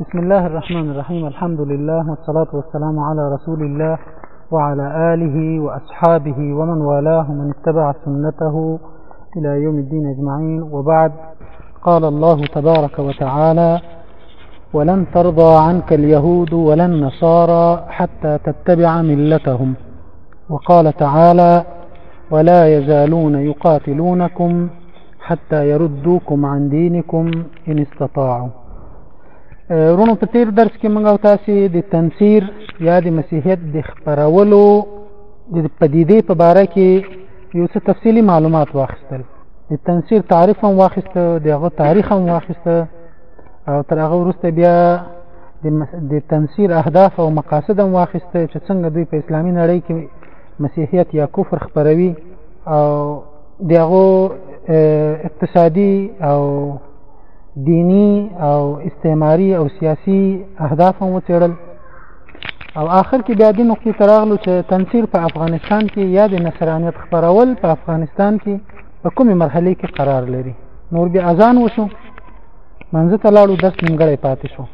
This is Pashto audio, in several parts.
بسم الله الرحمن الرحيم الحمد لله والصلاة والسلام على رسول الله وعلى آله وأصحابه ومن والاه من اتبع سنته إلى يوم الدين أجمعين وبعد قال الله تبارك وتعالى ولن ترضى عنك اليهود ولا النصارى حتى تتبع ملتهم وقال تعالى ولا يزالون يقاتلونكم حتى يردوكم عن دينكم ان استطاعوا رونو په تیر درس کې موږ او تاسو د تنصیر یا د مسیحیت د خبرولو د پدیدې په باره کې یو څه تفصیلی معلومات واخیستل د تنصیر تعریف هم واخیسته د هغه تاریخ هم واخیسته او تر هغه وروسته بیا د تنصیر اهداف او مقاصد هم واخیسته چې څنګه دوی په اسلامي نړۍ کې مسیحیت یا کفر خبروي او د هغو اقتصادي او دینی او استعماري او سیاسي اهداف هم وڅېړل او آخر کې بیا دې نقطې ته راغلو چې تنصیر په افغانستان کې یا د نصرانیت خپرول په افغانستان کې په کومې مرحله کې قرار لري نور بیا اذان وشو منځ ته لاړو درس نیمګړی پاتې شو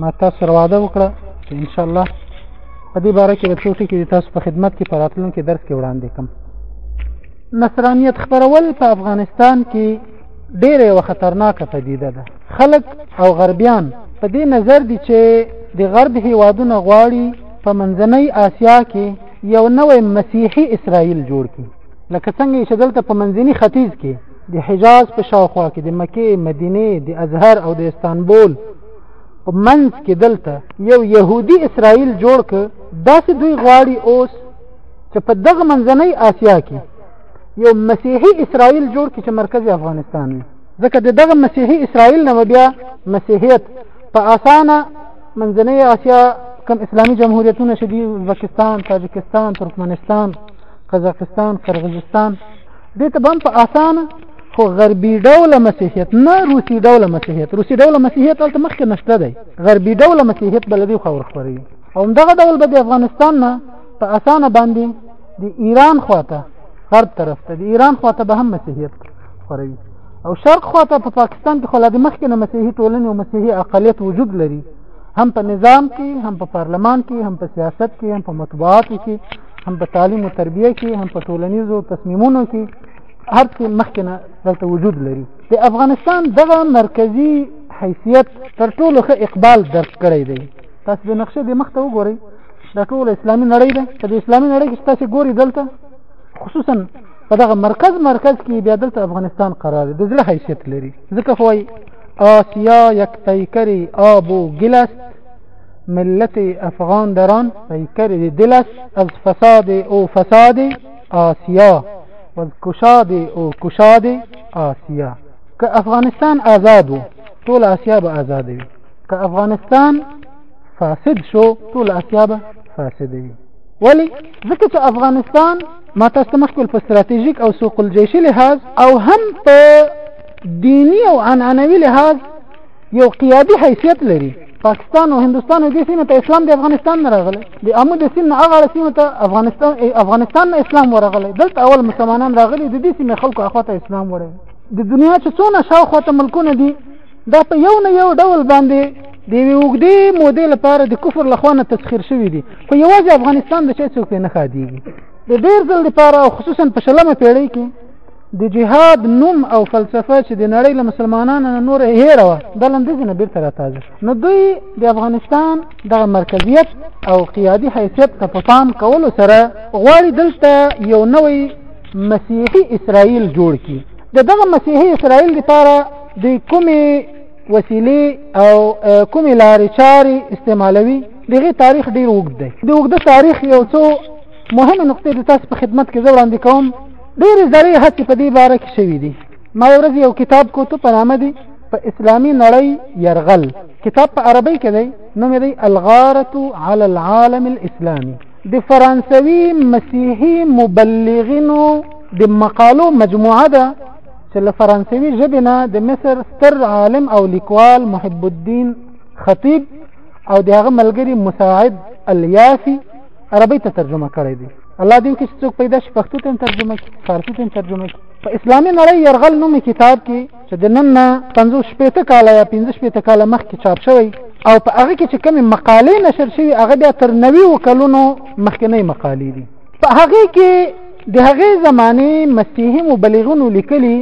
ما تاسو سره وعده وکړه چې ان شاء الله په دې باره کې به څو ټکي د تاسو په خدمت کې په راتلونکي درس کې وړاندې کوم نصرانیت خپرول په افغانستان کې ډېره یوه خطرناکه پدیده ده خلک او غربیان په دې نظر دي چې د غرب هیوادونه غواړي په منځنۍ آسیا کې یو نوی مسیحي اسرائیل جوړ کړي لکه څنګه چې دلته په منځني ختیځ کې د حجاز په شاوخوا کې د مکې مدینه د ازهر او د استانبول په منځ کې دلته یو يهودي اسرائیل جوړ ک داسې دوی غواړي اوس چې په دغه منځنۍ آسیا کې یو مسیحي اسرائیل جوړ ک چې مرکزی افغانستان وي ځکه د دغه مسیحي اسرائیل نه بیا مسیحیت په اسانه منځنۍ آسیا کم اسلامي جمهوریتونه شدي پاکستان تاجکستان ترکمنستان قزاقستان قرغیزستان دې ته بم په اسانه خو غربي ډول مسیحیت نه روسي ډول مسیحیت روسي ډول مسیحیت هلته مخکې نشته دی غربي ډول مسیحیت بل دی خو ورخوري او دغه ډول به د افغانستان نه په اسانه باندې د ایران خواته غرب طرف ته د ایران خواته به هم مسیحیت خوروي او شرق خواته په پاکستان کې خو لا د مخکې نه مسیحي ټولنې او مسیحي اقلیت وجود لري هم په نظام کې هم په پارلمان کې هم په سیاست کې هم په مطبوعاتو کې هم په تعلیم او تربیه کې هم په ټولنیزو تصمیمونو کې هر څه مخکې نه دلته وجود لري د افغانستان دغه مرکزی حیثیت تر ټولو ښه اقبال درک کړی دی تاسو د نقشه د مخته وګورئ دا ټول اسلامي نړۍ ده چې د اسلامي نړۍ کې تاسو ګوري دلته خصوصا په دغه مرکز مرکز کې بیا دلته افغانستان قرار دی د زړه حیثیت لري ځکه خو آسیا یک پیکری آب و گل است ملت افغان در آن پیکر دلش از فساد او فساد آسیا و از کشاد او کشاد آسیا که افغانستان آزاد و طول آسیا به آزاد وي که افغانستان فاسد شو طول آسیا به فاسد وي ولی ځکه چې افغانستان ما تاسو مخکې په ستراتیژیک او سوق الجیشي لحاظ او هم په دینی او عنعنوي لحاظ یو قیادي حیثیت لري پاکستان او هندستان او دې سیمه ته اسلام د افغانستان نه راغلی د امو د سیمه هغه اړه سیمه ته افغانستان ای افغانستان نه اسلام ورغلی دلته اول مسلمانان راغلي د دې سیمه خلکو اخواته اسلام وړي د دنیا چې څونه شاوخوا ته ملکونه دي دا په یو نه یو ډول باندې د یوې اوږدې مودې لپاره د کفر له خوا نه تسخیر شوي دي خو یوازې افغانستان د چا څوک پرې نه ښادېږي د ډېر ځل لپاره او خصوصا په شلمه پېړۍ کې د جهاد نوم او فلسفه چې د نړۍ له مسلمانانو نه نور هېره وه دا لنده ځینې بېرته راتازه شو نو دوی د افغانستان دغه مرکزیت او قیادي حیثیت ته په پام کولو سره غواړي دلته یو نوی مسیحي اسرائیل جوړ کړي د دغه مسیحي اسرائیل لپاره د کومې وسیلې او کومې لارې چارې استعمالوي دغه تاریخ ډیر وګد دی د وګد تاریخ یو څو مهمه نقطې د تاسو په خدمت کې زه وړاندې کوم ډېرې زړې هڅې په دې باره کې شوي دي ما یو ورځ یو کتاب کوتو په نامه دی په اسلامي نړۍ یرغل کتاب په عربي کې دی نوم دی الغارة على العالم الاسلامي د فرانسوي مسیحي مبلغینو د مقالو مجموعه ده چې له فرانسوي ژبې نه د مصر ستر عالم او لیکوال محب الدین خطیب او د هغه ملګری مساعد الیافي عربي ته ترجمه کړی دی الله دې وکړي چې څوک پیدا شي پښتو ته ترجمه کړي فارسي ته ترجمه کړي په اسلامي نړۍ یرغل نومي کتاب کې چې د نن نه پنځوس شپېته کاله یا پنځه شپېته کاله مخکې چاپ شوی او په هغه کې چې کومې مقالې نشر شوي هغه بیا تر نویو کلونو مخکنۍ مقالې دي په هغې کې د هغې زمانې مسیحي مبلغونو لیکلي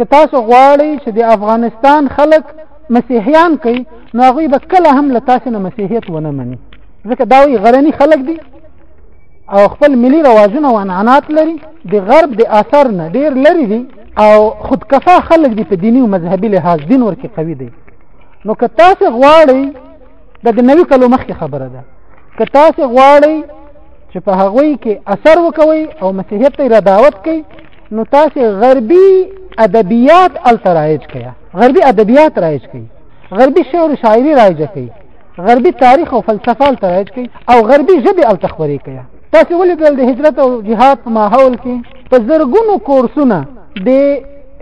که تاسو غواړئ چې د افغانستان خلک مسیحیان کوي نو هغوی به کله هم له تاسې نه مسیحیت ونه مني ځکه دا وایي غرني خلک دي او خپل ملي رواجونه او عنعنات لري د غرب د اثر نه ډیر لري دي او خودکفا خلک دي په دینی او مذهبي لحاظ دین ورکه قوي دي نو که تاسو غواړئ د نوي کلو مخکې خبره ده که تاسو غواړئ چې په هغوی کې اثر وکوي او مسیحیت ته را دعوت کوي نو تاسو غربي ادبیات الترایج کړئ غربي ادبیات رایج کړئ غربي شعر شاعري رایج کړئ غربي تاریخ او فلسفه الته رایج کوي او غربي ژبې الته خبرې کوي تاسو ولې د هجرت او جهاد په ماحول کې په زرګونو کورسونه د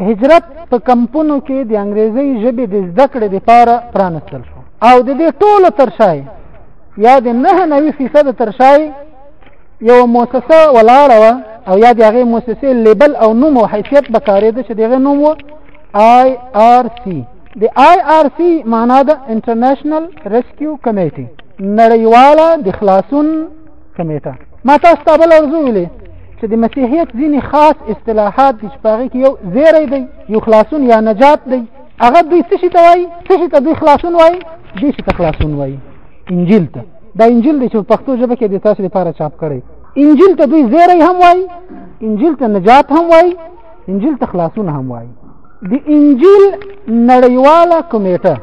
هجرت په کمپونو کې د انګریزي ژبې د زده کړې لپاره پرانستل شو او د دې ټولو ترشای یا د نه نوي فیصد ترشای یو موسسه ولاړه وه او یا د هغې موسسې لیبل او نوم او حیثیت به کارېده چې د هغې نوم و آی آر سی د آی آر سی معنا د انټرنیشنل ریسکیو کمیټي نړیواله د خلاصون کمیټه ما تاسو ته بل ارزو ویلې چې د مسیحیت ځینې خاص اصطلاحات دي چې په هغې کې یو زیری دی یو خلاصون یا نجات دی هغه دوی څه شي ته وایي څه شي ته دوی خلاصون وایي دې شي ته خلاصون وایي انجیل ته دا انجیل دی چې په پښتو ژبه کې د تاسو لپاره چاپ کړی انجیل ته دوی زیری هم وایي انجیل ته نجات هم وایي انجیل ته خلاصون هم وایي د انجیل نړیواله کمیټه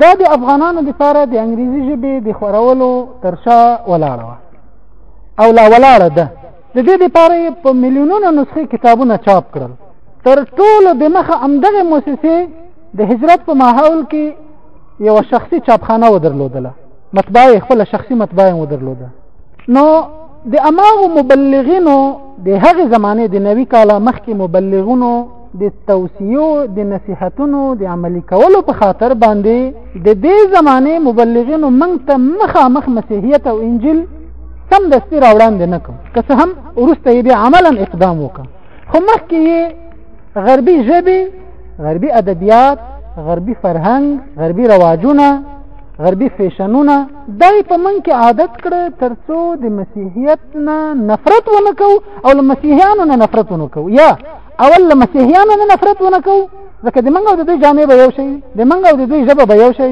دا د افغانانو لپاره د انګریزي ژبې د خورولو تر شا ولاړه وه او لا ولاړه ده د دې لپاره په میلیونونو نسخې کتابونه چاپ کړل تر ټولو د مخه همدغه موسسې د هجرت په ماحول کې یو شخصي چاپخانه ودرلودله مطبعه خپل شخصي مطبعه ودرلوده نو د اماغو مبلغینو د هغې زمانې د نوي کاله مخکې مبلغونو د توصیو د نصیحتونو د عملی کولو په خاطر باندې د دې زمانې مبلغینو منګ ته مخامخ مسیحیت او انجیل سم دستی راوړاندې نه کوم که څه هم وروسته یې بیا عملا اقدام وکړ خو مخکې یې غربي ژبې غربي ادبیات غربي فرهنګ غربي رواجونه غربي فیشنونه دا یې په من کې عادت کړه تر څو د مسیحیت نه نفرت ونه کو او له مسیحیانو نه نفرت ونه کو یا اول له مسیحیانو نه نفرت ونه کو ځکه د منګو د دوی جامې به یو شي د منګو د دوی ژبه به یو شي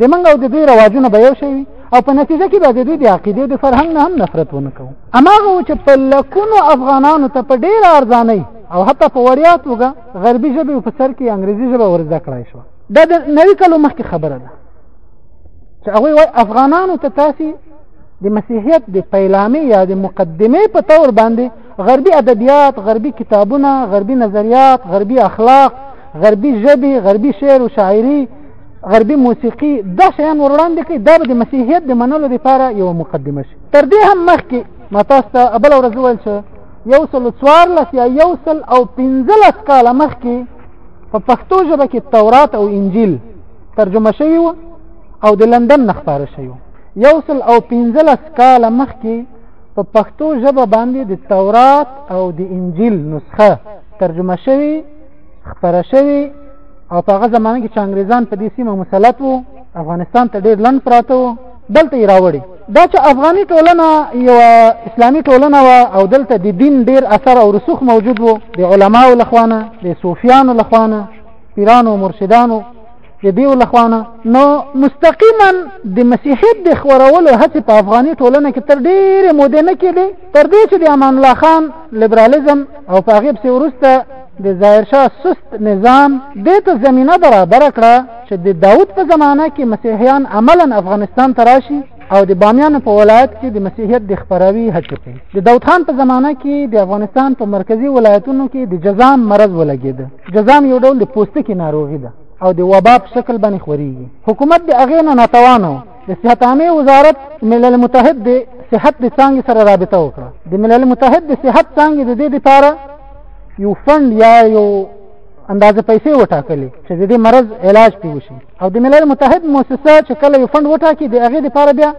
د منګو د دوی رواجونه به یو شي او په نتیجه کې به د دوی د عقیده د فرهنګ نه هم نفرت ونه کو اماغه چې په لکونو افغانانو ته په ډیر ارزانه او حتی په وړیا توګه غربي ژبه په سر کې انګریزي ژبه ورزده کړای شو دا د نوي کلو مخکې خبره ده چې هغوی وایي افغانانو ته تاسې د مسیحیت د پیلامې یا د مقدمې په طور باندې غربي ادبیات غربي کتابونه غربي نظریات غربي اخلاق غربي ژبې غربي شعر و شاعري غربي موسیقي دا شیان وړاندې کوي دا به د مسیحیت د منلو لپاره یو مقدمه شي تر دې هم مخکې ما تاسو ته بل ورځ وویل چې یو سل څوارلس یا یو سل او پنځلس کاله مخکې په پښتو ژبه کې تورات او انجیل ترجمه شوی و او د لندن نه خپاره شوی یو سل او پنځلس کاله مخکې په پښتو ژبه باندې د تورات او د انجیل نسخه ترجمه شوی خپره شوی او په هغه زمانه کې چې انګریزان په دې سیمه مسلط وو افغانستان ته ډېر لند پراته وو دلته یې راوړي دا چې افغاني ټولنه یو اسلامي ټولنه وه او دلته د دین ډېر اثر او رسوخ موجود وو د علماو لخوانه د صوفیانو لخوانه پیرانو مرشدانو د دیو لخوانه نو مستقیما د مسیحیت د خورولو هڅې په افغاني ټولنه کې تر ډېرې مودې نه کېدې تر دې چې د امان الله خان لیبرالیزم او په هغې پسې وروسته د ظاهرشاه سست نظام دې ته زمینه برابره کړه چې د داود په زمانه کې مسیحیان عملا افغانستان ته راشي او د بامیان په ولایت کې د مسیحیت د خبروي هڅې کوي د داود خان په زمانه کې د افغانستان په مرکزی ولایتونو کې د جزام مرض ولګید جزام یو ډول د پوستکي ناروغي ده او د وبا په شکل باندې خوريږي حکومت د اغې نه ناتوانو د صحت عامه وزارت ملل متحد د صحت د څنګه سره رابطه وکړه د ملل متحد د صحت څنګه د دې لپاره یو فند یا یو اندازه پیسې وټاکلې چې د دې مرض علاج پیوشي او د ملل متحد موسسه چې کله یو فند وټاکي د هغې لپاره بیا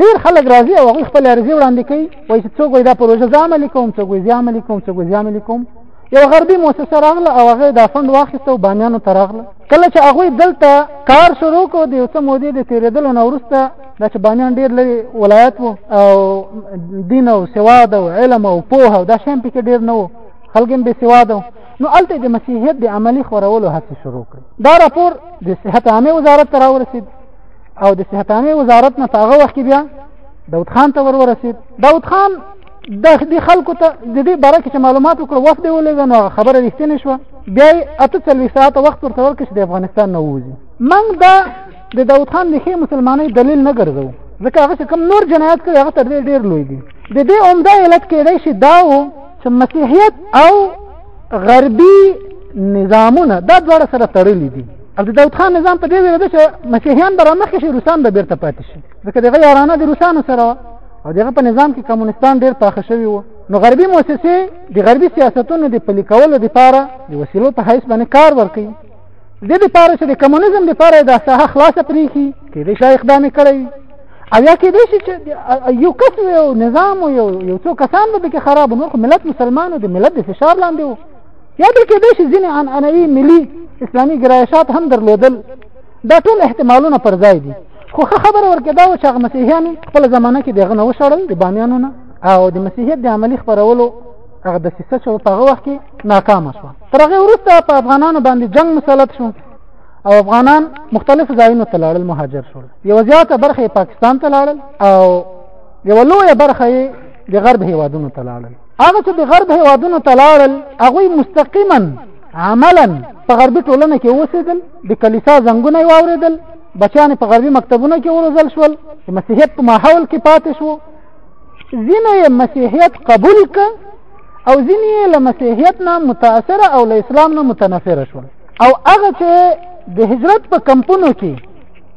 ډیر خلک راځي او هغوی خپل عرضې وړاندې کوي وایي چې څوک وایي دا پروژه زه عملي کوم څوک وایي زه عملي کوم څوک وایي زه عملي کوم یو غربي موسسه راغله او هغه دا فند واخیست او بامیانو ته راغله کله چې هغوی دلته کار شروع کړو د یو څه مودې د تېرېدلو نه وروسته دا چې بامیان ډېر لرې ولایت و او دین او سواد او علم او پوهه او دا شیان پکې ډېر نه و خلک هم بې سواده نو الته د مسیحیت د عملی خورولو هڅه شروع کړې دا راپور د صحت عامه وزارت ته راورسید او د صحت عامه وزارت نه هغه وخت بیا داود خان ته ور ورسید داود خان د دې خلکو ته د دې باره کې معلومات وکړ وخت دی ولګا نو خبره رښتینې شو بیا اته څلوي ساعت وخت ورته ورکړ چې د افغانستان نه ووزي من دا د داود خان د ښې مسلمانۍ دلیل نه ګرځو ځکه هغه کوم نور جنایت کوي هغه تر دې ډیر لوی دی د دې عمده علت کېدای شي دا و چې مسیحیت او غربي نظامونه دا دواړه سره تړلي دي عبد داود خان نظام په دې ویل دی چې مسیحیان به رامخکې شي روسان به بیرته پاتې شي ځکه دغه یارانه د روسانو سره وه او دغه په نظام کې کمونستان ډېر پاخه شوي وو نو غربي موسسې د غربي سیاستونو د پلي کولو لپاره د وسیلو په حیث باندې کار ورکوي د دې لپاره چې د کمونیزم لپاره دا ساحه خلاصه پریخي کې دې شای اقدام کړی او یا کې دې چې یو کس یو نظام یو یو څو کسان به کې خراب نو ملت مسلمانو د ملت د فشار لاندې وو یا دې کې دې چې ځینې عن انوي ملي اسلامي ګرایشات هم درلودل دا ټول احتمالونه پر ځای دي خو خبره ورکې دا و چې هغه مسیحیان خپل زمانه کې دغه نه وشړل د بامیانو نه او د مسیحیت د عملی خبرولو هغه د سیسه چې په هغه وخت کې ناکامه شوه تر هغه وروسته په افغانانو باندې جنگ مسلط شو او افغانان مختلف ځایونو ته لاړل مهاجر شول یو زیاته برخه پاکستان ته لاړل او یو لویه برخه د غرب هیوادونو ته لاړل هغه چې د غرب هیوادونو ته لاړل هغوی مستقیما عملا په غربي ټولنه کې اوسېدل د کلیسا زنګونه یې واورېدل بچیان په غربي مکتبونو کې وروزل شول د مسیحیت په ماحول کې پاتې شو ځینو یې مسیحیت قبول کړ او ځینې یې له مسیحیت نه متاثره او له اسلام نه متنفره شول او هغه چې د هجرت په کمپونو کې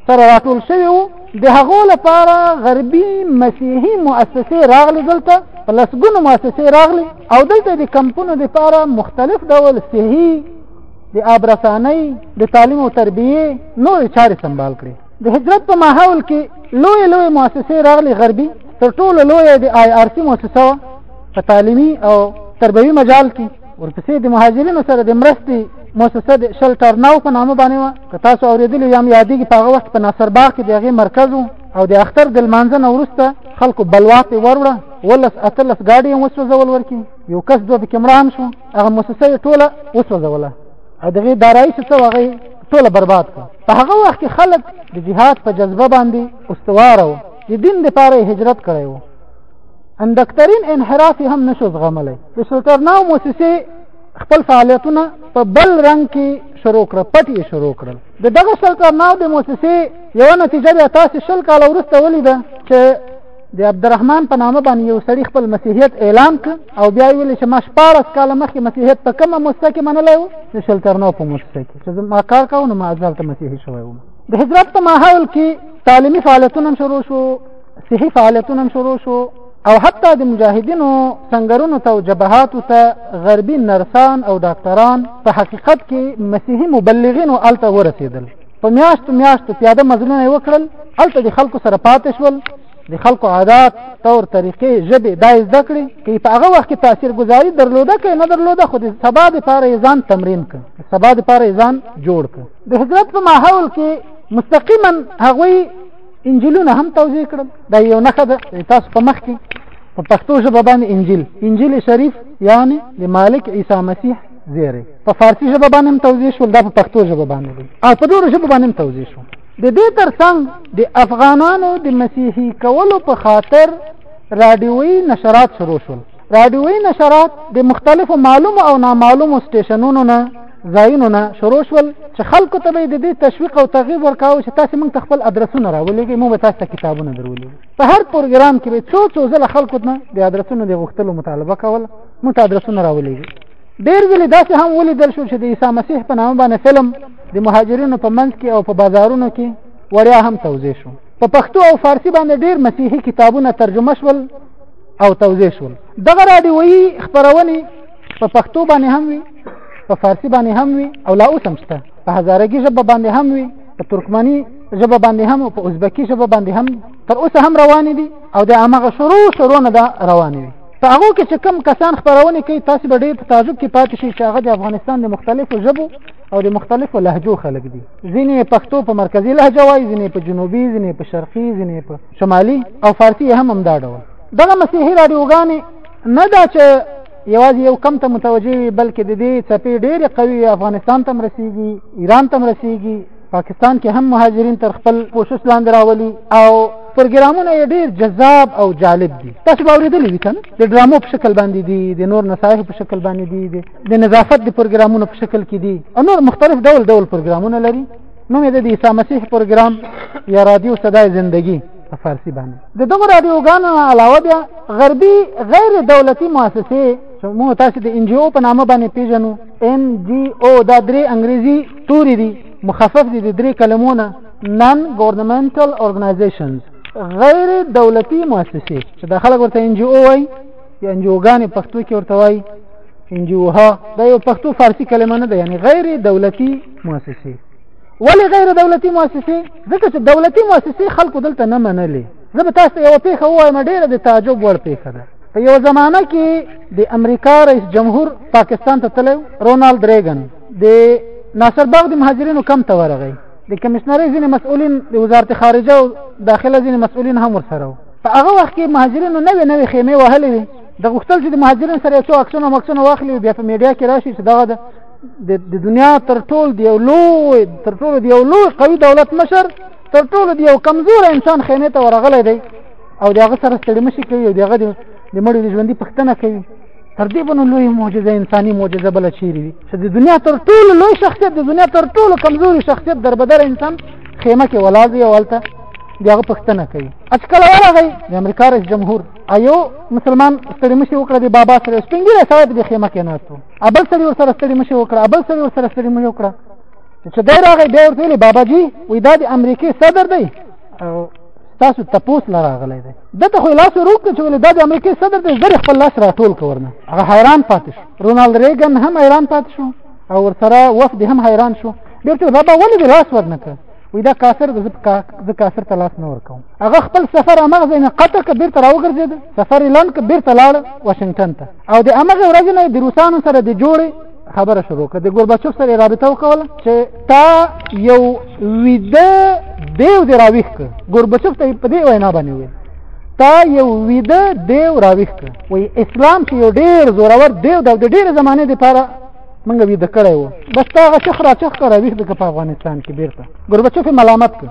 سره راټول شوي وو د هغو لپاره غربي مسیحي مؤسسې راغلي دلته په لسګونو مؤسسې راغلي او دلته د کمپونو لپاره مختلف ډول صحي د آبرسانۍ د تعلیم او تربیې نورې چارې سنبال کړي د هجرت په ماحول کې لوی لوی مؤسسې راغلي غربي تر ټولو لوی د آی آر سي مؤسسه وه په تعلیمي او تربوي مجال کې ورپسې د مهاجرینو سره د مرستې مؤسسه د شلټر ناو په نامه باندې وه که تاسو اورېدلي یا هم یادېږي په هغه وخت په ناصر باغ کې د هغې مرکز و او د اختر د لمانځه نه وروسته خلکو بلوا پې وروړه ولس اتلس ګاډي یې وسوځول ورکي یو کس دوه پکې مړه هم شو هغه مؤسسه یې ټوله وسوځوله او د هغې دارایي چې څه هغه ټوله برباد کړه په هغه وخت کې خلک د جهاد په جذبه باندې استوار وو د دین لپاره هجرت کړی وو اندکترین انحراف هم نشو زغملی د سلطرناو موسسې خپل فعالیتونه په بل رنګ کې شروع کړ پټ یې شروع کړل د دغه سلطرناو د موسسې یو نتیجه بیا تاسو شل کال وروسته ولیده چې د عبدالرحمن په نامه باندې یو سړي خپل مسیحیت اعلان ک او بیا ویل چې ما شپارس کاله مخکې مسیحیت په کومه موسسه کې منلی و د شلترنو په موسسه کې چې ما کار کاوه نو ما ځلته مسیحي شوی وم د هجرت په ماحول کې تعلیمي فعالیتونه هم شروع شو صحي فعالیتونه هم شروع شو او حتی د مجاهدینو سنگرونو ته او جبهاتو ته غربي نرسان او ډاکتران په حقیقت کې مسیحي مبلغینو الته ورسېدل په میاشتو میاشتو پیاده مزلونه یې وکړل هلته د خلکو سره پاتې شول د خلکو عادات طور طریقې ژبې دا یې زده کړې که په هغه وخت کې تاثیر ګذاري درلوده که نه درلوده خو د سبا دپاره یې ځان تمرین کړ سبا دپاره یې ځان جوړ کړ د هجرت په ماحول کې مستقیما هغوی انجیلونه هم توضیح کړل دا یو نښه ده تاسو په مخ کې په پښتو ژبه باندې انجیل انجیل شریف یعنی د مالک عیسی مسیح زیری په فارسی ژبه باندې توضیح شول دا په پښتو ژبه باندې دی او په نورو ژبه باندې توضیح شو د دې ترڅنګ د افغانانو د مسیحي کولو په خاطر رادیوي نشرات شروع شول رادیوي نشرات د مختلفو معلومو او نامعلومو سټیشنونو نه ځایونو نه شروع شول چې خلکو ته به د دې تشویق او ترغیب ورکاوه چې تاسو موږ ته خپل ادرسونه راولېږئ موږ به تاسو ته کتابونه درولېږو په هر پروګرام کې به څو څو ځله خلکو ته د ادرسونو د غوښتلو مطالبه کوله موږ ته ادرسونه راولېږي ډېر ځلې داسې هم ولیدل شو چې د عیسی مسیح په نامه باندې فلم د مهاجرینو په منځ کې او په بازارونو کې وړیا هم توضیح شو په پښتو او فارسی باندې ډېر مسیحي کتابونه ترجمه شول او توضیح شول دغه راډیویي خپرونې په پښتو باندې هم وي په فارسی باندې هم وي او لا اوس هم شته په هزارګي ژبه باندې هم وي په ترکمني ژبه باندې هم او په ازبکي ژبه باندې هم تر اوسه هم روانې دي او د هغه شروع شروع نه ده روانې وي په هغه کې چې کم کسان خبرونه کوي تاسو به ډېر په تعجب کې پاتې شئ چې هغه د افغانستان د مختلفو ژبو او د مختلفو لهجو خلک دي ځینې پښتو په مرکزی لهجه وایي ځینې په جنوبي ځینې په شرقي ځینې په شمالي او فارسي هم همدا ډول دغه مسیحي راډیوګانې نه دا چې یوازې یو کم ته متوجه وي بلکې د دې څپې ډېرې قوي افغانستان ته رسیږي ایران ته رسیږي پاکستان کې هم مهاجرین تر خپل کوشش لاندې راولي او پروګرامونه یې ډېر جذاب او جالب دي تاسو به اورېدلي وي کنه د ډرامو په شکل باندې دي د نور نصایح په شکل باندې دي د نظافت د پروګرامونو په شکل کې دي او نور مختلف ډول ډول پروګرامونه لري نوم یې د عیسی مسیح پروګرام یا رادیو صدای زندگی په فارسی باندې د دغه رادیوګانو علاوه بیا غربي غیر دولتي مؤسسې موږ تاسو د ان جی او په نامه باندې پیژنو ان جی او دا درې انګریزي توري دي مخفف دي د درې کلمو نه نن ګورنمنټل اورګنایزیشنز غیر دولتي مؤسسې چې د خلک ورته ان جی او وای یا ان جی اوګانې پښتو کې ورته وای ان جی اوها دا یو پښتو فارسی کلمه نه ده یعنی غیر دولتي مؤسسې ولی غیر دولتي مؤسسې ځکه چې دولتي مؤسسې خلکو دلته نه منلې زه به تاسو یو پیښه وایم ډیره د تعجب وړ پیښه ده په یو زمانہ کې د امریکا رئیس جمهور پاکستان ته تللی رونالد ریګن د ناصر باغ د مهاجرینو کم ته ورغی د کمشنرۍ ځینې مسؤلین د وزارت خارجه او داخله ځینې مسؤلین هم ورسره وو په هغه وخت کې مهاجرینو نوې نوې خیمې وهلې وي د غوښتل چې د مهاجرین سره یو څو عکسونه مکسونه واخلي بیا په میډیا کې راشي چې دغه د دنیا تر ټول دی یو لوی تر ټول دی یو لوی قوي دولت مشر تر ټول دی یو کمزور انسان خیمه ته ورغلی دی او دغه سره ستړي مشي کوي او دغه د مړي د ژوندۍ پښتنه کوي تر دې بنو لوی معجزه انساني معجزه بل چیرې وي چې د دنیا تر ټولو لوی شخصیت د دنیا تر ټولو کمزوري شخصیت دربدر انسان خیمه کې ولاړ دی او هلته د هغه پښتنه کوي اچکل ورغی د امریکا رئیس جمهور ایو مسلمان ستړي مشي وکړه د بابا سره سپینګره سره د خیمه کې ناتو ابل سړي ور سره ستړي مشي وکړه ابل سړي ور سره ستړي مشي وکړه چې دا راغی بیا ورته بابا جی وې دا د امریکای صدر دی او تاسو تپوس نه راغلی دی دته خو لاس وروکړ چې ولې دا د امریکې صدر دی زر خپل لاس راټول کورنه هغه حیران پاتې شو رونالد ریګن هم حیران پاتې شو او ورسره وفد هم حیران شو ډېر څه دا به ولې د لاس ورنه کړ وی دا کافر د زه کافر ته لاس نه ورکوم هغه خپل سفر امغه ځای نه قطع که بیرته راوګرځېد سفر یې لنډ که بیرته لاړ واشنګټن ته او د امغه ورځې نه د روسانو سره د جوړې خبره شروع کړه د ګورباچوف سره رابطه وکوله چې تا یو ویده دیو دی راویښ کړ ګورباچوف ته په دې وینا باندې ویل تا یو ویده دیو راویښ کړ وای اسلام چې یو ډیر زورور دیو د ډیر زمانه د پاره منګه وی د کړی وو بس تا هغه چخرا چخ کرا ویخ د په افغانستان کې بیرته ګوربچوف ملامت کړ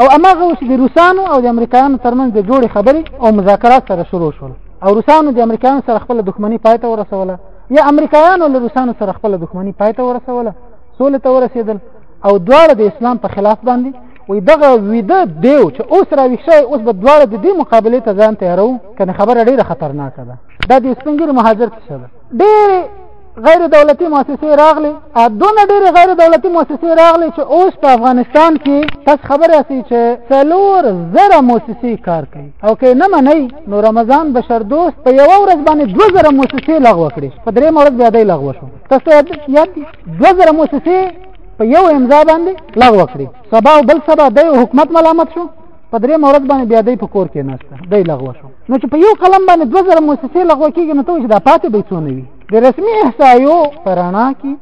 او اماغه اوس د روسانو او د امریکایانو ترمنځ د جوړې خبرې او مذاکرات سره شروع شول او روسانو د امریکایانو سره خپل دښمنی پای ته ورسوله یا امریکایانو له روسانو سره خپل دښمنی پای ته ورسوله سولې ته ورسېدل او دواړه د اسلام په خلاف باندې وي دغه ویده دیو چې اوس راویښ شوی اوس به دواړه د دې مقابلې ته ځان تیارو کنه خبره ډیره خطرناکه ده دا د سپنګیر مهاجر څه ده ډېر غیر دولتي مؤسسې راغلي دونه ډېر غیر دولتي مؤسسې راغلي چې اوس په افغانستان کې تاسو خبره سي چې څلور زره مؤسسې کار کوي او که نه منئ نو رمضان بشر دوست په یو ورځ باندې 2000 موسسې لغوه کړې په درې ورځ بیا دای لغوه شو تاسو یاد 2000 موسسې په یو امضا باندې لغوه کړې سبا او بل سبا د حکومت ملامت شو په درې ورځ باندې بیا دای په کور کې نشته دای لغوه شو نو چې په یو قلم باندې 2000 موسسې لغوه کیږي نو ته چې دا پاتې به څونه وي د رسمي احصایو پرانا کې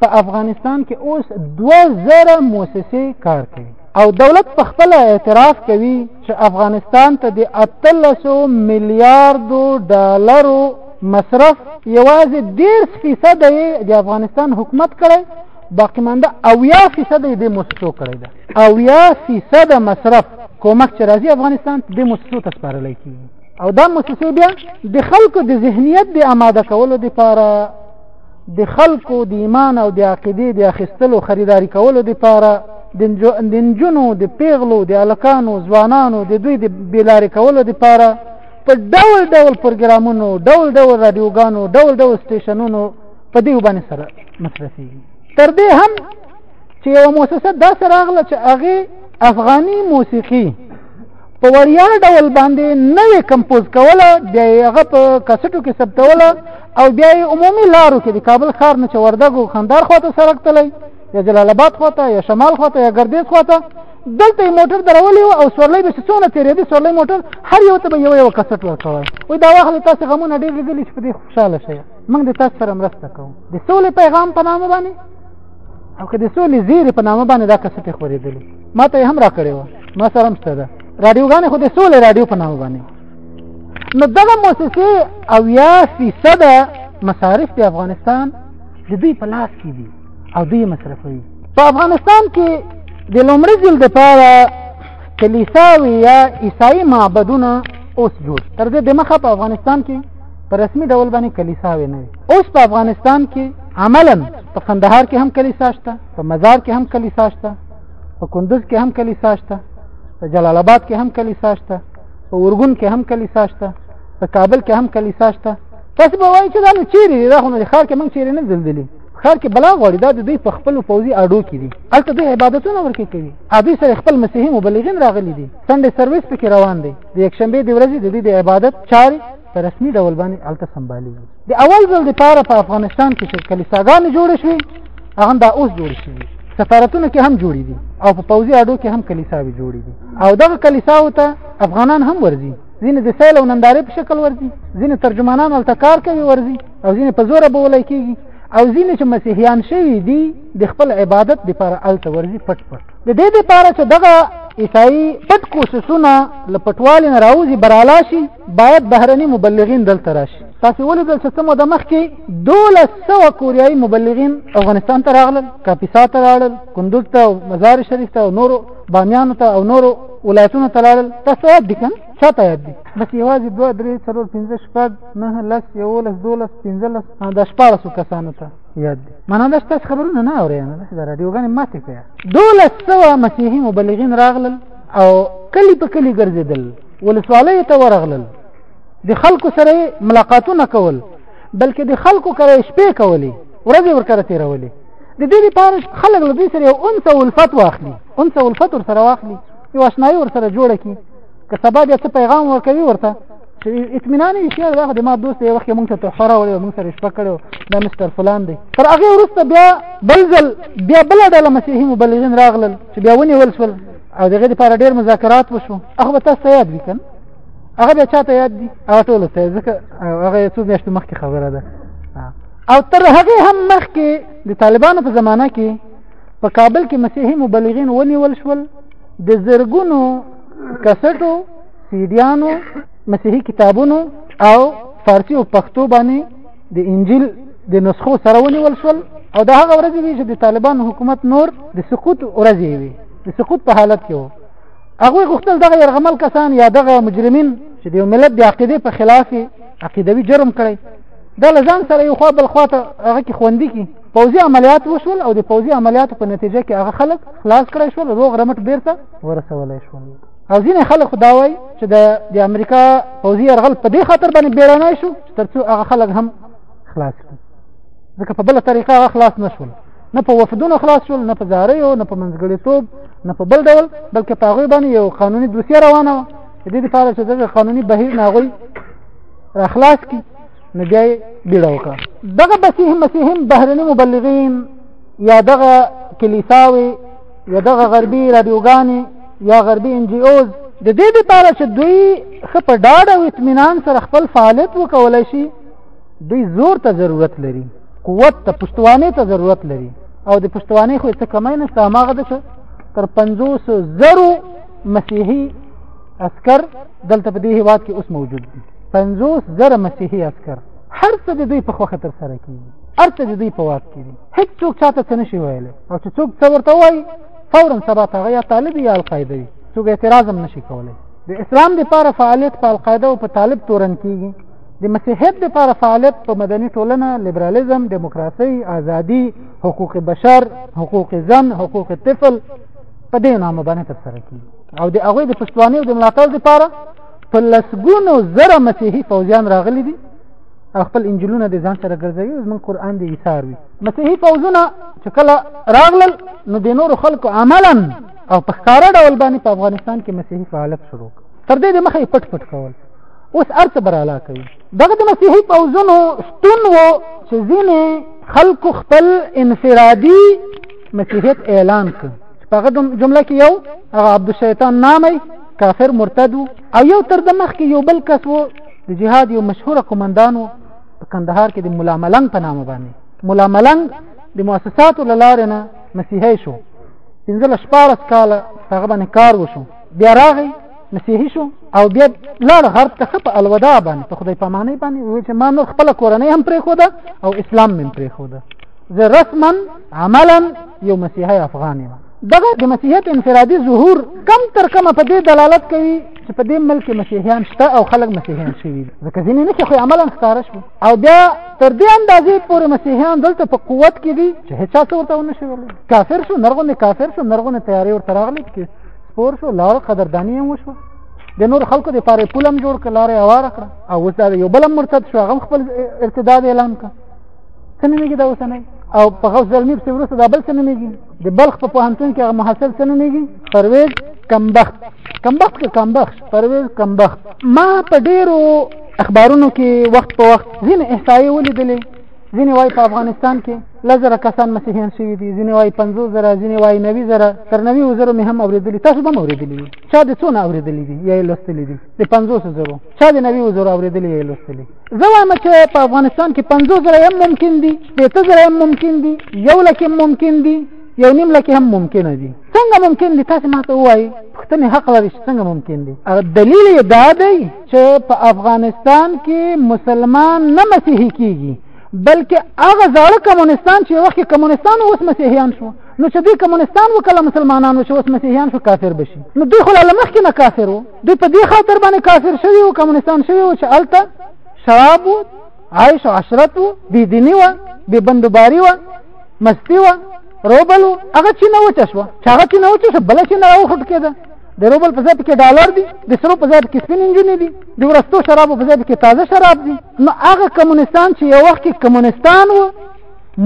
په افغانستان کې اوس 2000 موسسې کار کوي او دولت په خپل اعتراف کوي چې افغانستان ته د اتلسو میلیاردو ډالرو مصرف یوازې دېرش فیصد یې د افغانستان حکومت کړی باقي مانده اویا فیصد یې د موسسو کړی ده اویا فیصد مصرف کومک چې راځي افغانستان د موسسو ته سپارلی کېږي او دا موسسې بیا د خلکو د ذهنیت د آماده کولو دپاره د خلکو د ایمان او د عقیدې د اخیستلو خریداري کولو لپاره د نجونو د پیغلو د الکانو ځوانانو د دوی د بیلارې کولو لپاره په ډول ډول پروګرامونو ډول ډول رادیوګانو ډول ډول سټیشنونو په دې باندې سره مصرفېږي تر دې هم چې یو موسسه دا سره اغله چې هغه افغاني موسیقي په وړیا ډول باندې نوې کمپوز کوله د هغه په کسټو کې ثبتوله او بیا یې عمومي لارو کې د کابل ښار نه چې وردګ او خندار خواته سړک تللی یا جلال آباد خواته یا شمال خواته یا ګردیز خواته دلته یې موټر درولې وو او سورلی به چې څونه تېرېدی سورلی موټر هر یو ته به یو یو کسټ ورکوی وایي دا وخت تاسې غمونه ډېر لیدلي چې په دې خوشحاله شئ موږ د تاسو سره مرسته کوو د سولې پیغام په نامه باندې او که د سولې زیرې په نامه باندې دا کسټې خورېدلې ما ته یې هم راکړې وه ما سره هم شته ده راډیوګانې خو د سولې راډیو په نامه باندې نو دغه موسسې اویا فیصده مصارف د افغانستان د دوی په لاس کې دي او دوی مصرفوي په افغانستان کې د لومړي ځل دپاره کلیساوې یا عیسایي معبدونه اوس جوړ تر دې دمخه په افغانستان کې په رسمي ډول باندې کلیساوې نه وي اوس په افغانستان کې عملا په قندهار کې هم کلیسا شته په مزار کې هم کلیسا شته په کندوز کې هم کلیسا شته په جلال آباد کې هم کلیسا شته په ورګون کې هم کلیسا شته په کابل کې هم کلیسا شته تاسو به وایئ چې دا نو چیرې دا خو نو ښار کې موږ چیرې نه زلزلې ښار کې بلا غواړي دا د دوی په خپل پوځي اډو کې دي هلته دوی عبادتونه ورکې کوي ابي سره خپل مسیحي مبلغین راغلي دي سنډې سرویس پکې روان دی د یکشنبې د ورځې د دوی د عبادت چارې په رسمي ډول باندې هلته سمبالیږي د اول ځل دپاره په افغانستان کې چې کلیساګانې جوړې شوې هغه دا اوس جوړې شوي سفارتونه کې هم جوړې دي او په پوځي اډو کې هم کلیساوې جوړې دي او دغه کلیساو ته افغانان هم ورځي ځینې د سیل او نندارې په شکل ورځي ځینې ترجمانان هلته کار کوي ورځي او ځینې په زوره بولی کېږي او ځینې چې مسیحیان شوي دي د خپل عبادت دپاره هلته ورځي پټ پټ د دې دپاره چې دغه عیسایي پټ کوششونه له پټوالي نه راوځي برالا شي باید بهرني مبلغین دلته راشي تاسو ولیدل چې سمو د مخ کې 1200 کوریایي مبلغین افغانستان ته راغلل کاپیسا ته راغلل کندوز ته او مزار شریف ته او نورو بامیانو ته او نورو ولایتونو ته لاړل تاسو یاد دي کنه چا ته یاد دي بس یوازې دوه درې څلور پنځه شپږ نهه لس یولس دولس پنځلس دا شپاړسو کسانو ته یاد دي معنا دا ستاسو خبرونه نه اورئ نه دا راډیوګانې ماتې کړئ دولس سوه مسیحي مبلغین راغلل او کلی په کلی ګرځېدل ولسوالیو ته ورغلل د خلکو سره ملاقاتونه کول بلکې د خلکو کره شپې کولې ورځې ورکره تېرولې د دې لپاره خلک له دوی سره یو انس او الفت واخلي انس او الفت ورسره واخلي یو اشنایي ورسره جوړه کړي که سبا بیا څه پیغام ورکوي ورته چې اطمینان یې شي دا خو د ما دوست یو وخت مونږ ته تحفه راوړې مونږ سره شپه کړو دا مستر فلان دی تر هغه وروسته بیا بلزل بیا بل ډله مسیحي مبلغین راغلل چې بیا ونیول شول او دغه لپاره ډیر مذاکرات وشو هغه تاسو ته یاد وکړ هغه بیا چاته یاد دي هغه ټول ته ځکه هغه څو میاشتې مخکې خبره ده او تر هغه هم مخکې د طالبانو په زمانه کې په کابل کې مسیحي مبلغین ونیول شول د زرګونو کسټو سیډیانو مسیحي کتابونو او فارسی او پښتو باندې د انجیل د نسخو سره ونیول شول او دا هغه ورځې وي چې د طالبان حکومت نور د سقوط ورځې وي د سقوط په حالت کې وو هغه غوښتل دغه يرغمل کسان یا دغه مجرمین چې د ملت د عقیده په خلاف عقیدوي جرم کړي دا لزان سره یو خو بل خواته هغه کې خوندې کی پوزي عملیات وشول او د پوزي عملیاتو په نتیجه کې هغه خلک خلاص کړی شول روغ رمټ بیرته ورسولای شول او ځینې خلک دا وایي چې د د امریکا پوزي يرغل په دې خاطر باندې بیړنی شو ترڅو هغه خلک هم خلاص کړي ځکه په بل طریقه هغه خلاص نشول نه په وفدونو خلاص شول نه په زاریو نه په منځګړیتوب نه په بل ډول بلکې په هغوی باندې یو قانوني دوسیه روانه وه د دې لپاره چې دغه قانوني بهیر نه هغوی راخلاص کړي نو بیا یې بیړه وکړه دغه بسیح مسیحیم بهرني مبلغین یا دغه کلیساوې یا دغه غربي رادیوګانې یا غربي ان جی اوز د دې لپاره چې دوی ښه په ډاډ او اطمینان سره خپل فعالیت وکولی شي دوی زور ته ضرورت لري قوت ته پښتوانه ته ضرورت لري او د پښتوانه خو څه کمای نه شته ماغه ده تر 500 زرو مسیحي عسكر دلته په دې هیواد کې اوس موجود دي 500 زره مسیحي عسكر هر څه د دوی په خوخه تر سره کیږي هر څه د دوی په واک کې دي هیڅ څوک چاته څه نشي ویل او چې څوک څه ورته وایي فورا سبا ته یا طالب یا القاعده وي څوک اعتراض هم نشي کولای د اسلام لپاره فعالیت په القاعده او په طالب تورن کیږي د مسیحیت لپاره فعالیت په مدني ټولنه لیبرالیزم دیموکراسي ازادي حقوق بشر حقوق زن حقوق طفل په دې نامه باندې ترسره کیږي او د هغوی د پښتواني او د ملاتړ لپاره په لسګونو زره مسیحي فوجیان راغلي دي او خپل انجلونه د ځان سره ګرځوي زمون قران دی ایثار وي مسیحي فوزونه چې کله راغلل نو د نورو خلکو عملا او په ښکاره ډول باندې په افغانستان کې مسیحي فعالیت شروع تر دې د مخه پټ پټ کول اوس ارته برالا کوي دغه د مسیحي پوځونو شتون وو چې ځینې خلکو خپل انفرادي مسیحیت اعلان کړ په هغه جمله کې یو هغه عبد الشیطان نامي کافر مرتد او یو تر د مخ کې یو بل کس وو د جهاد یو مشهور قومندان وو په کندهار کې د مولا ملنګ په نامه باندې مولا ملنګ د مؤسساتو له لارې نه مسیحي شو پنځلس شپاړس کاله هغه باندې کار وشو بیا راغی مسیحي شو او بیا لاړ غرب ته په الوداع باندې په خدای پامانه باندې وی چې ما نور خپل کورنۍ هم پرې خو ده او اسلام مې پرې خو ده زه رسما عملا یو مسیحي افغان یم دغه د مسیحیت انفرادي ظهور کم تر کم په دې دلالت کوي چې په دې ملک مسیحیان شته او خلک مسیحیان شوي ځکه ځینې نه خو عملا ښکاره شو او بیا تر دې اندازې پورې مسیحیان دلته په قوت کې دي چې هیڅ څه ورته ونه شي کافر شو نرغونه کافر شو نرغونه تیارې ورته راغلي پور شو لار قدردانی هم وشو د نور خلکو د پاره پولم جوړ کړ لارې اوار کړ او اوس دا یو بل مرتد شو هغه خپل ارتداد اعلان کړ څنګه میږي دا اوس نه او په غوث زلمی په ورسره دا بل څنګه میږي د بلخ په پوهنتون کې هغه محصل څنګه میږي پرویز کمبخت کمبخت کې کمبخت پرویز کمبخت ما په ډیرو اخبارونو کې وخت په وخت ځین احصایې ولیدلې ځینې وای په افغانستان کې لزر کسان مسیحیان شوي دي ځینې وای 50 زره ځینې وای 90 زره تر 90 زره مې هم اوریدلي تاسو به اوریدلي دي چا د څونه اوریدلي دي یا لوستلي دي د 50 زره چا د 90 زره اوریدلي یا لوستلي زه وایم چې په افغانستان کې 50 زره هم ممکن دي 30 زره هم ممکن دي یو لک هم ممکن دي یو نیم لکه هم ممکنه دي څنګه ممکن دي تاسو ماته وایي پښتنې حق لري څنګه ممکن دي دلیل یې دا دی چې په افغانستان کې مسلمان نه مسیحي کیږي بلکې هغه زاړه کمونستان چې وخت کمونستان اوس مسیحیان شو نو چې دوی کمونستان وکړه مسلمانان شو اوس مسیحیان شو کافر بشي نو دوی خو له مخکې نه کافر وو دوی په دې خاطر باندې کافر شوی او کمونستان شوی او چې الته شراب وو عايش او عشرت وو بي ديني وو بي بندوباري وو مستی وو روبل وو هغه چې نه وچ شو چې هغه چې نه وچ شو بل چې نه راوخت کېده د روبل په ځای کې ډالر دي د سرو په ځای کې سپین انجونې دي د ورستو شرابو په ځای کې تازه شراب دي نو هغه کمونستان چې یو وخت کې کمونستان وو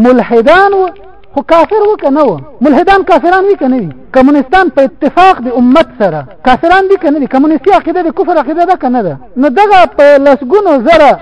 ملحدان وو خو کافر و که نه و ملحدان کافران وي که نه وي کمونستان په اتفاق د امت سره کافران دي که نه دي کمونستي عقیده د کفر عقیده ده که نه ده نو دغه په لسګونو زره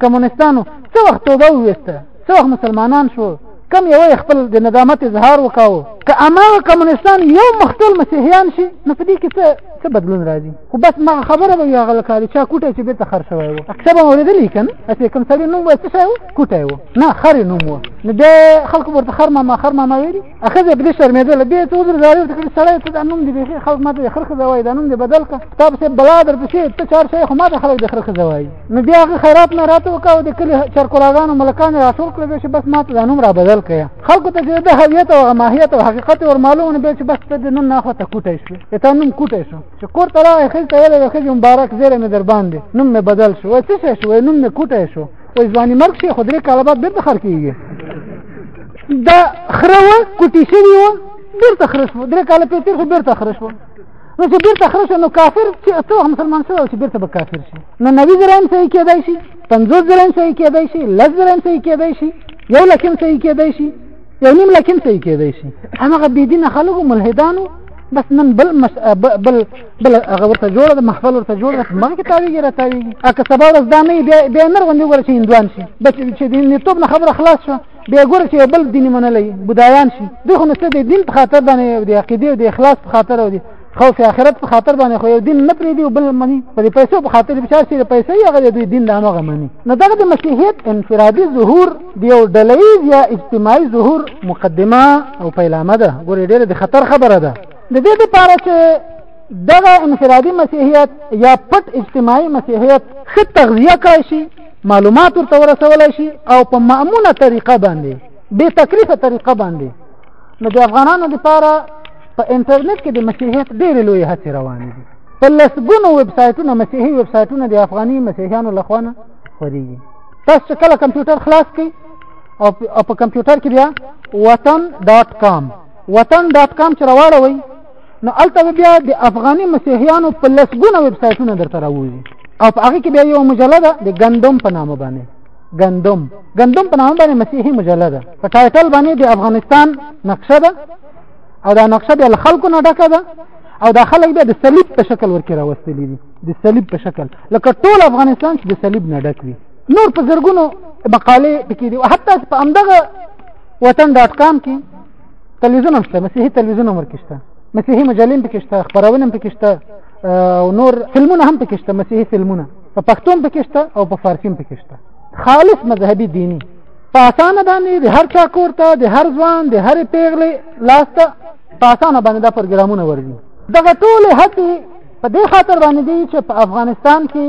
کمونستانو څه وخت توبه وویسته څه وخت مسلمانان شو کم یو خپل د ندامت اظهار وکاو که اما کمونستان یو مختل مسیحیان شي نو په دې کې څه څه بدلون راځي خو بس ما خبره به یو غل کاری چا کوټه چې بیرته خر شوی وو اکثر مو ورېدلې کن چې کوم سړی نوم وایي څه شوی کوټه وو نه خر نوم وو نو د خلکو ورته خر ما ما خر ما ما ویلي اخر دې بلی شرمېدل دې ته عذر زارې ته کړی سړی ته دا نوم دې بیخي خلک ما ته خرخ زوای دا نوم دې بدل کړه تا پسې بلا در پسې ته چار شي خو ما ته خلک دې خرخ زوای نو بیا هغه خیرات نه راته وکاو دې کلی چرکولاګانو ملکان راشور کړل چې بس ما ته دا نوم را بدل کړه خلکو ته دې د هویت او ماهیت او حقیقت ور معلومه به چې بس ته دې نن نه خو ته کوټه شو ته نوم کوټه شو چې کور ته راغی خل ته ویل چې مبارک زیره مې در باندې نوم مې بدل شو څه شو نوم مې کوټه شو وای ځواني مرګ شي خو درې کاله بعد بېرته خر کېږي دا خره وه کوټي شوي وه بېرته خره شو درې کاله پرې تېر خو بېرته خره شو نو چې بېرته خره شو نو کافر چې څو هم مسلمان شوی او چې بېرته به کافر شي نو نوي زره هم صحیح کېدای شي پنځوس زره هم صحیح کېدای شي لس زره هم صحیح کېدای شي یو لک هم صحیح کېدای شي یو نیم لک هم صحیح کېدای شي هماغه بېدینه خلکو ملحدانو بس نن بل مش... بل بل هغه ورته جوړه د محفل ورته جوړه ما کې تاویږي را تاویږي اګه سبا ورځ دا نه بیا بیا نر غوندي ور چې هندوان شي بس چې دین نه توب نه خبره خلاص شو بیا ګور چې بل دین منلې بودایان شي دغه نو څه د دین په خاطر باندې د عقیده او د اخلاص په خاطر او د خوف اخرت په خاطر باندې خو یو دین نه پرې دی بل مني په دې پیسو په خاطر بچا چې پیسې هغه دوی دین نه هغه مني نو دغه د مسیحیت انفرادي ظهور دی یو ډلې یا اجتماعي ظهور مقدمه او پیلامه ده ګور ډېر د خطر خبره ده د دې لپاره چې دغه انفرادي مسیحیت یا پټ اجتماعي مسیحیت ښه تغذیه کړی شي معلومات ورته ورسولی شي او په معمونه طریقه باندې بې تکلیفه طریقه باندې نو د افغانانو لپاره په انټرنیټ کې د مسیحیت ډېرې لویې هڅې روانې دي په لسګونو ویب سایټونه مسیحي ویب سایټونه د افغاني مسیحیانو له خوا نه خورېږي تاسو چې کله کمپیوټر خلاص کړئ او په کمپیوټر کې بیا وطن ډاټ کام وطن ډاټ کام چې راواړوي نو الته بیا د افغاني مسیحیانو په لسګونه ویب سایټونه درته راوځي او په هغه کې بیا یو مجله ده د ګندم په نامه باندې ګندم ګندم په نامه باندې مسیحي مجله ده په ټایټل باندې د افغانستان نقشه ده او دا نقشه د خلکو نه ډکه ده او دا خلک بیا د صلیب په شکل ورکې راوستلي دي د صلیب په شکل لکه ټول افغانستان چې د صلیب نه ډک وي نور په زرګونو مقالې پکې دي حتی په همدغه وطن ډاټ کام کې تلویزیون هم شته مسیحي تلویزیون هم ورکې شته مسیحي مجلې هم پکې شته خپرونې هم پکې شته او نور فلمونه هم پکې شته مسیحي فلمونه په پښتو هم پکې شته او په فارسي هم پکې شته خالص مذهبي دیني په اسانه باندې د هر چا کور ته د هر ځوان د هرې پیغلې لاس ته په اسانه باندې دا پروګرامونه ورځي دغه ټولې هڅې په دې خاطر باندې دي چې په افغانستان کې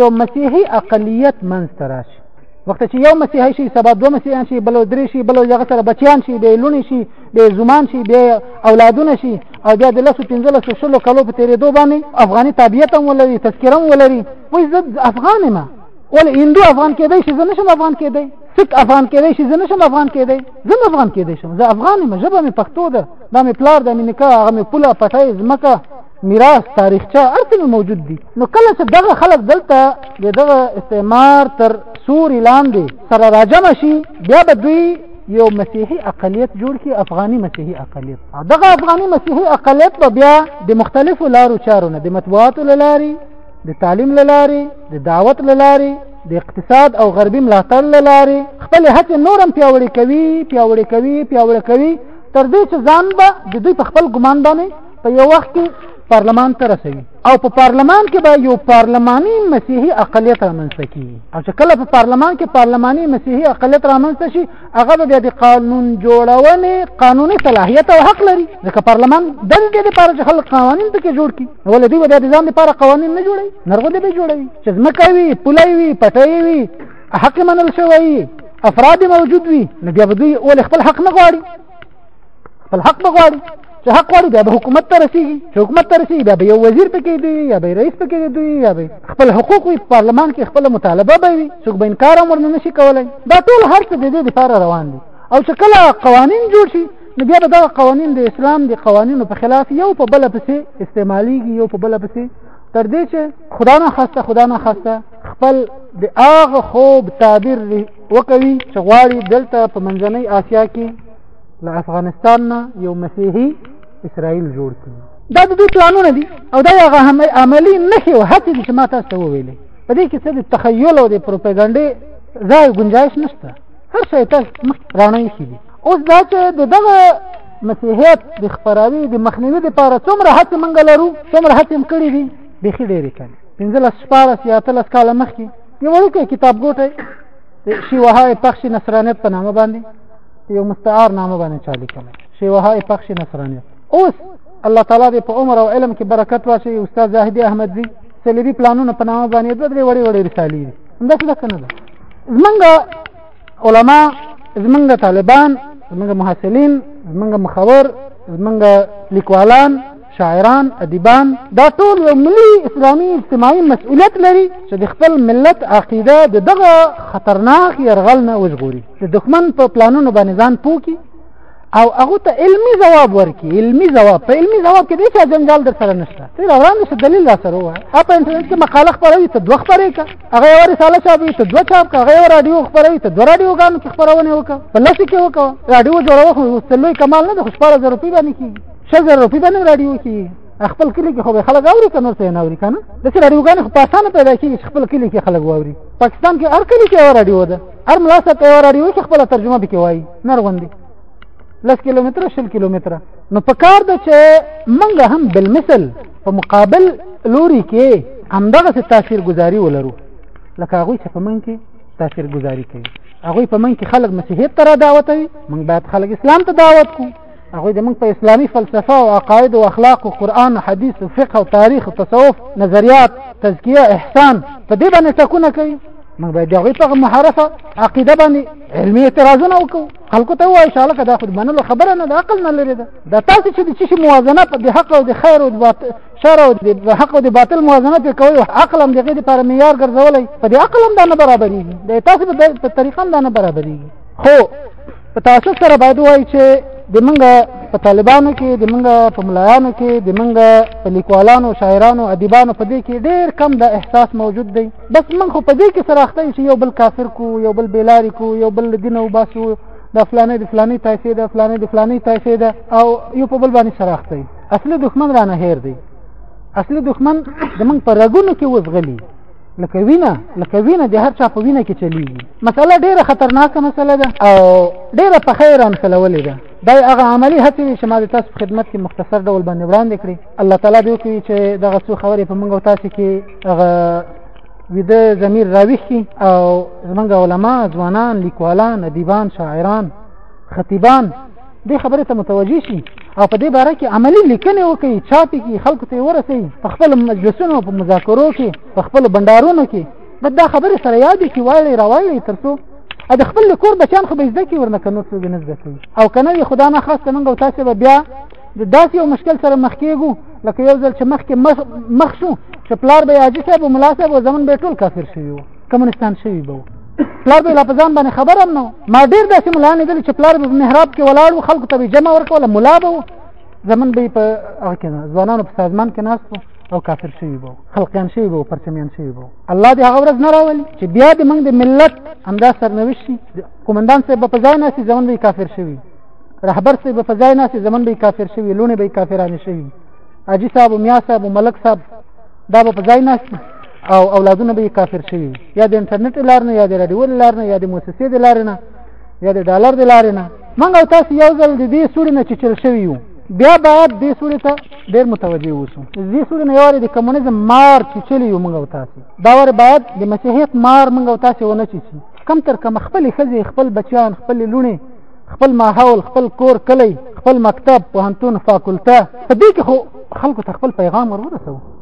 یو مسیحي اقلیت منځته راشي وخت چې یو مسیحي شي سبا دوه مسیحیان شي بل درې شي بل دغه سره بچیان شي به لونی شي به زمان شي به اولادونه شي او بیا د لاسو 15 شلو کلو په تیرې دوه باندې افغاني تابعیت هم ولري تذکره هم ولري وای زه افغان ما ول هندو افغان کېدای شي زه نشم افغان کېدای سک افغان کېدای شي زه نشم افغان کېدای زه افغان کېدای شم زه افغان ما ژبه مې پښتو ده دا مې پلار ده مې نکاح هغه مې پوله پټای زمکه میراث تاریخچه ارته موجود دي نو کله چې دغه خلک دلته د دغه استعمار تر سوري لاندې سره راجم شي بیا به دوی یو مسیحي اقلیت جوړ کی افغاني مسیحي اقلیت دغه افغاني مسیحي اقلیت به بیا د مختلفو لارو چارو نه د مطبوعاتو لاري د تعلیم لاري د دعوت لاري د اقتصاد او غربي ملاتړ لاري خپل هڅه نورم پیاوړې کوي پیاوړې کوي پیاوړې کوي تر دې چې ځان به د دوی په خپل ګمان باندې په یو وخت کې پارلمان ته رسوي او په پارلمان کې به یو پارلماني مسیحي اقلیت رامنځته کیږي او چې کله په پارلمان کې پارلماني مسیحي اقلیت رامنځته شي هغه به د قانون جوړونې قانوني صلاحیت او حق لري ځکه پارلمان دندې لپاره چې خلک قوانین پکې جوړ کړي ولې دوی به د ځان لپاره قوانین نه جوړوي نرغلې به جوړوي چې ځمکه وي پولی وي پټۍ وي حق منل شوی افراد موجود وي نو بیا به دوی ولې خپل حق نه غواړي خپل حق به غواړي چې حق غواړي بیا به حکومت ته رسیږي چې حکومت ته رسیږي بیا به یو وزیر پکې دی یا به رئیس پکې دی یا به خپل حقوق وي پارلمان کې خپل مطالبه به وي څوک به انکار هم ورنه نشي کولای دا ټول هر څه د دې لپاره روان دي او چې کله قوانین جوړ شي نو بیا به دا قوانین د اسلام د قوانینو په خلاف یو په بل پسې استعمالیږي یو په بل پسې تر دې چې خدانه خاصه خدانه خاصه خپل د هغه خوب تعبیر وکوي چې غواړي دلته په منځنۍ آسیا کې له افغانستان نه یو مسیحي اسرائیل جوړ کړي دا د دوی پلانونه دي او دا هغه عملی نښې او هڅې دي چې ما تاسو ته وویلې په دې کې څه د تخیل او د پروپاګانډې ځای ګنجایش نشته هر شی تاسو مخ رانه شي اوس دا چې د دغه مسیحیت د خبراوي د مخنیوي لپاره څومره هڅې منګلرو څومره هڅې کړې دي بخي ډېرې کړي 15 14 یا 13 کال مخکې یو وړوکی کتاب ګوټی د شیوهای پخش نصرانیت په نامه باندې یو مستعار نامه باندې چا لیکلی شیوهای پخش نصرانیت اوس الله تعالی دې په عمر او علم کې برکت واچوي استاد زاهد احمدزي سلیبي پلانونه په نامه باندې دوه درې وړې وړې رسالې دي همداسې ده که نه ده زمونږ علما زمونږ طالبان زمونږ محصلین زمونږ مخور زمونږ لیکوالان شاعران ادیبان دا ټول یو ملي اسلامي اجتماعي مسؤلیت لري چې د خپل ملت عقیده د دغه خطرناک يرغل نه وژغوري د دښمن په پلانونو باندې ځان پوکي او هغه ته علمي جواب ورکي علمي جواب په علمي جواب کې دې چې جنجال در سره نشته ته روان څه دلیل را سره وای اپ انټرنیټ کې مقاله خبروي ته دوه خبرې کا هغه یو رساله چاپي ته دوه چاپ کا هغه یو رادیو خبروي ته دوه رادیو ګان کې خبرونه وکړه په لاسي کې وکړه رادیو جوړو خو څلوي کمال نه د خوشاله روپی باندې کیږي شل زره روپۍ به نه راډیو کېږي خپل کلی کې خو به خلک اوري که نور څه نه اوري که نه داسې راډیوګانې خو په اسانه پیدا کېږي چې خپل کلی کې خلک واوري پاکستان کې هر کلی کې یوه راډیو ده هر ملا صاحب یوه راډیو کې خپله ترجمه پکې وایي نر غوندې لس کیلومتره شل کیلومتره نو په کار ده چې موږ هم بالمثل په مقابل لوري کې همدغسې تاثیر ګذاري ولرو لکه هغوی چې په موږ کې تاثیر ګذاري کوي هغوی په موږ کې خلک مسیحیت ته را دعوتوي موږ باید خلک اسلام ته دعوت کړو هغه د موږ په اسلامي فلسفه او عقاید او اخلاق او قران او حدیث او فقه او تاریخ او تصوف نظریات تزکیه احسان په دې باندې ټکونه کوي موږ باید دغه په محرفه عقیده باندې علمي اعتراضونه وکړو خلکو ته وایي شاله کدا خود منلو خبره نه د عقل نه لري ده دا تاسو چې د چی موازنه په حق او د خیر او د باطل شر او د حق او د باطل موازنه په کوي عقل هم دغه لپاره معیار ګرځولای په دې عقل هم دا نه برابرېږي د تاسو په طریقه هم دا نه برابرېږي خو په تاسو سره باید وایي چې د منګه په طالبانو کې د منګه په ملایانو کې د منګه په لیکوالانو شاعرانو ادیبانو په دې کې ډېر کم د احساس موجود دی بس من خو په دې کې سره اخته چې یو بل کافر کو یو بل بیلاری کو یو بل دین او باسو د فلانه د فلانه تایفې ده فلانه د فلانه تایفې ده او یو په بل باندې سره اخته اصلي دښمن رانه هیر دی اصلي دښمن د من په رګونو کې وزغلی لکه وینه لکه وینه د هر چا په وینه کې چلیږي مسله ډیره خطرناکه مسله ده او ډیره په خیر انسلولې ده دا هغه عملی هڅې چې ما د تاسو خدمت کې مختصر ډول باندې وړاندې کړې الله تعالی دې وکړي چې دغه څو خبرې په موږ او تاسو کې هغه ویده ضمیر راویښي او زمونږ علما ځوانان لیکوالان ادیبان شاعران خطیبان دې خبرې ته متوجي شي او په دې باره کې عملی لیکنې وکړي چاپې کې خلکو ته ورسي په خپل مجلسونو په مذاکرو کې په خپل بندارونو کې بد دا خبرې سره یادې کې وایي راوایي ترڅو د خپل کور بچان خو به زده کې ورنه کنو څه نه زده کوي او کنه یې خدا نه خاص کنه او تاسو به بیا د داسې یو مشکل سره مخ کېږو لکه یو ځل چې مخکې مخ شو چې پلار به یاجي صاحب او ملا صاحب او زمون به ټول کافر شوي وو کمونستان شوي به پلار به لا په ځان باندې خبر هم نه ما ډېر داسې ملا نه دل چې پلار به محراب کې ولاړ و خلکو ته به جمع ورکوله ملا به زمون به په هغه کې ځوانانو په سازمان کې ناست او کافر شوی وو خلقیان شوی وو پرچمیان شوی وو الله دې هغه ورځ نه راولي چې بیا دې موږ د ملت همدا سرنوشت شي قومندان صاحب په ځای ناسي ځمن به کافر شوی رهبر صاحب په ځای ناسي ځمن به کافر شوی لونه به کافرانه شوی اجي صاحب میا صاحب ملک صاحب دا په ځای ناسي او اولادونه به کافر شوي یا د انټرنیټ لار نه یا د رادیو لار نه یا د موسسې د لار نه یا د ډالر د لار نه موږ او تاسو یو ځل د دې سوري نه چې چل شوی یو بیا باید دې سوري ته ډېر متوجه اوسو دې سوري نه یوارې د کمونیزم مار چې چلی یو موږ او تاسو دا ور باید د مسیحیت مار موږ او تاسو ونه چی کم تر کم خپل خزي خپل بچیان خپل لونی خپل ماحول خپل کور کلی خپل مکتب پوهنتون فاکولته په دې کې خو خلکو ته خپل پیغام ورورسوو